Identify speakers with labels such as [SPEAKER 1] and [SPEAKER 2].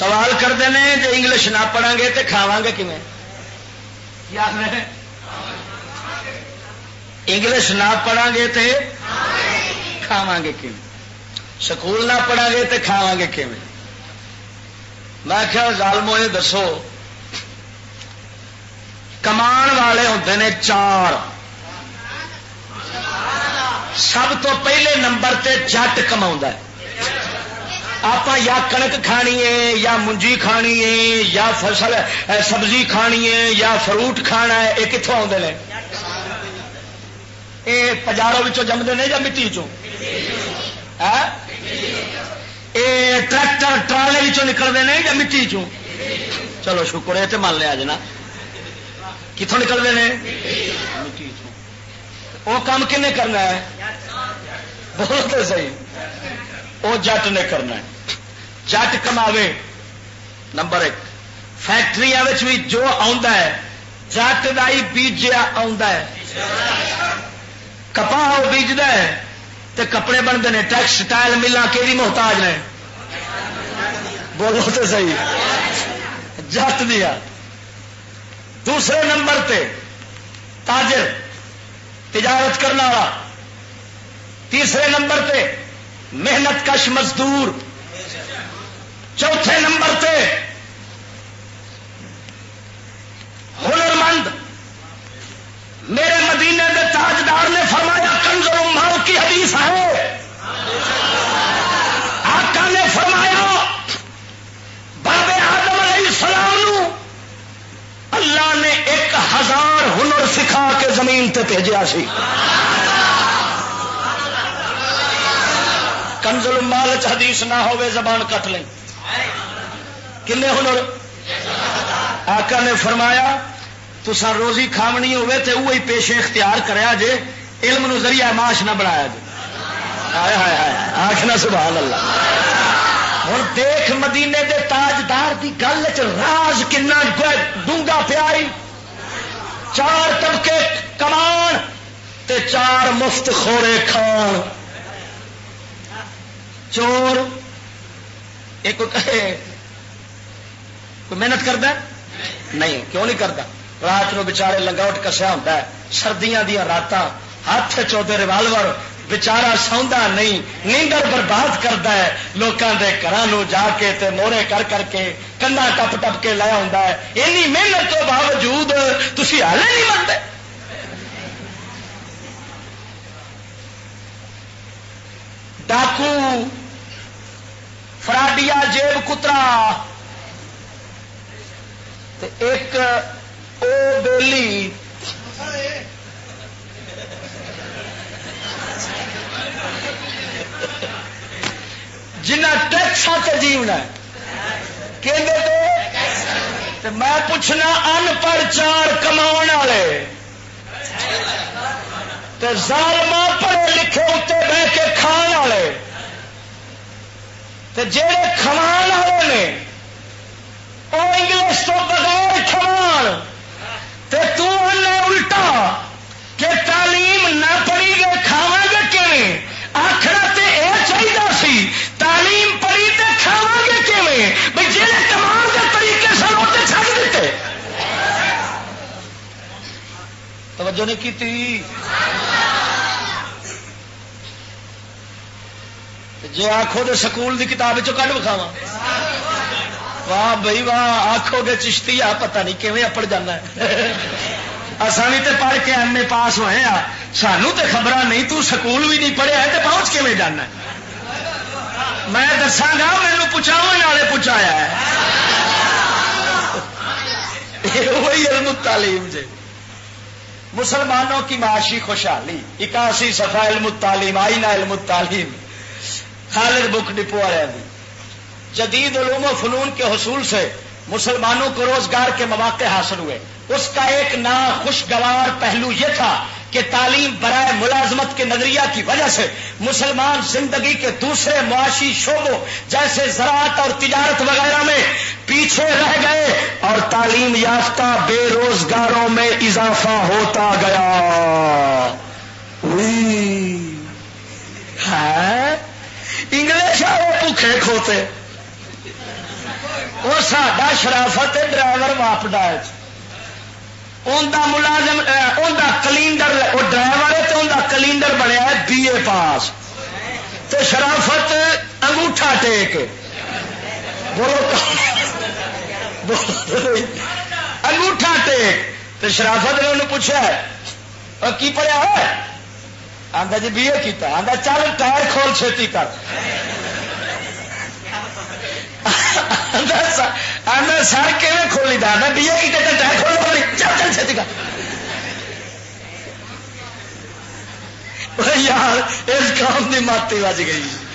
[SPEAKER 1] سوال کرتے ہیں جی انگلش نہ پڑھا گے تو کھاوا گے کھے انگلش نہ پڑھا گے تو کھاوا گے کھے سکول نہ پڑھا گے تو کھاوا گے کھے میں کیا ظالمو، یہ دسو، کمان والے ہوتے ہیں چار۔ سب تو پہلے نمبر تے جٹ کما آپ یا کنک کھانی ہے، یا منجی کھانی ہے، یا فصل سبزی کھانی ہے، یا فروٹ کھانا ہے، یہ کتوں آتے ہیں یہ پجاروں جمتے ہیں یا مٹی ٹریکٹر ٹرالے نکلتے ہیں یا مٹی چوں چلو شکر ہے تو مان لیا جنا کتوں نکلتے ہیں وہ کام کن کرنا ہے؟ بہت صحیح۔ وہ جٹ نے کرنا ہے۔ جٹ کما نمبر ایک۔ فیکٹری بھی جو جٹ کا ہی بیجیا کپا وہ بیجد ہے تو کپڑے بنتے ہیں۔ ٹیکسٹائل ملا کہ محتاج نے؟ بولو تو صحیح۔ جٹ دیا۔ دوسرے نمبر پہ تاجر، تجارت کرنا والا۔ تیسرے نمبر پہ محنت کش مزدور چوتھے نمبر پہ ہنر مند میرے مدینے کے تاجدار نے فرمایا، کنزر ماؤ کی حدیث ہے۔ آقا نے فرمایا، بابے آدم علیہ السلام اللہ نے ایک ہزار ہنر سکھا کے زمین تے بھیجا سی۔ کنزل مال حدیث نہ ہوئے زبان کٹ لیں۔ کنے ہنر؟ آقا نے فرمایا تو سر روزی کھامنی ہوئے تے وہی پیشے اختیار کریا جے، علم نو ذریعہ معاش نہ بنایا جے۔ آئے ہائے ہائے آخنا سبحان اللہ۔ ہوں دیکھ مدینے دے تاجدار دی گل چ راز کنا ڈونگا پیائی چار طبقے کمان تے چار مفت خورے کھان۔ چور۔ ایک کہے، کوئی محنت کرتا نہیں، کیوں نہیں کرتا؟ رات نو بچارے لنگاؤٹ کسیا ہوتا ہے، سردیاں دیا رات ہاتھ چوتے ریوالور بچارا سوندا نہیں، نیندر برباد کرتا ہے لوگوں کے گھر جا کے تے مورے کر کر کے کنا ٹپ ٹپ کے لایا ہوں اینی محنت تو باوجود تھی ہلے نہیں منتے ڈاکو فراڈیا جیب کترا۔ ایک او بیلی۔ جنہ ٹیکسا ہاں جیونا کہ میں پوچھنا ان پڑھ چار کما والے۔ ظالما پڑھے لکھے اتنے بہ کے کھان والے۔ جہے کما والے نے وہ انگلش تو بغیر کمان تو الٹا کہ تعلیم نہ پڑھی گے کھاوا گے کہ آخر تو یہ چاہیے سی، تعلیم پڑھی تو کھاوا گے کہ بھائی جی کمان کے طریقے سن وہ چڑ دیتے۔ توجہ نہیں کی جی آخو تو سکول کی کتاب چھ بکھاوا واہ بھائی واہ آخو گے چشتی آ پتا نہیں کیون اپڑ جانا اصل تو پڑھ کے ایم اے پاس ہوئے آ سانو تو خبر نہیں، تو سکول بھی نہیں پڑھیا تو پہنچ کے جانا میں دساگا مینو پچاو والے پچایا وہی علم تعلیم جی مسلمانوں کی معاشی خوشحالی، اکاسی صفا علم تعلیم آئینہ علم تعلیم خالد بک ڈپو والے جدید علوم و فنون کے حصول سے مسلمانوں کو روزگار کے مواقع حاصل ہوئے۔ اس کا ایک نا خوشگوار پہلو یہ تھا کہ تعلیم برائے ملازمت کے نظریہ کی وجہ سے مسلمان زندگی کے دوسرے معاشی شعبوں جیسے زراعت اور تجارت وغیرہ میں پیچھے رہ گئے اور تعلیم یافتہ بے روزگاروں میں اضافہ ہوتا گیا انگلش وہ بھوکھے کھوتے۔ وہ ساڈا شرافت ڈرائیور واپڈا ملازم کلینڈر، وہ ڈرائیور ہے تو انہیں کلینڈر بنیا بی اے پاس۔ تو شرافت انگوٹھا ٹیک۔ بولو انگوٹھا ٹیک۔ تو شرافت نے انہوں پوچھا کی پڑھیا ہے؟ آدھا جی بی اے کیتا آدھا چل ٹائر کھول چھتی کر۔ سر کہ کھولی دا میں بی اے کیتے ٹائر کھول چل چل، چھتی کا یار، اس کام کی ماتی بج گئی۔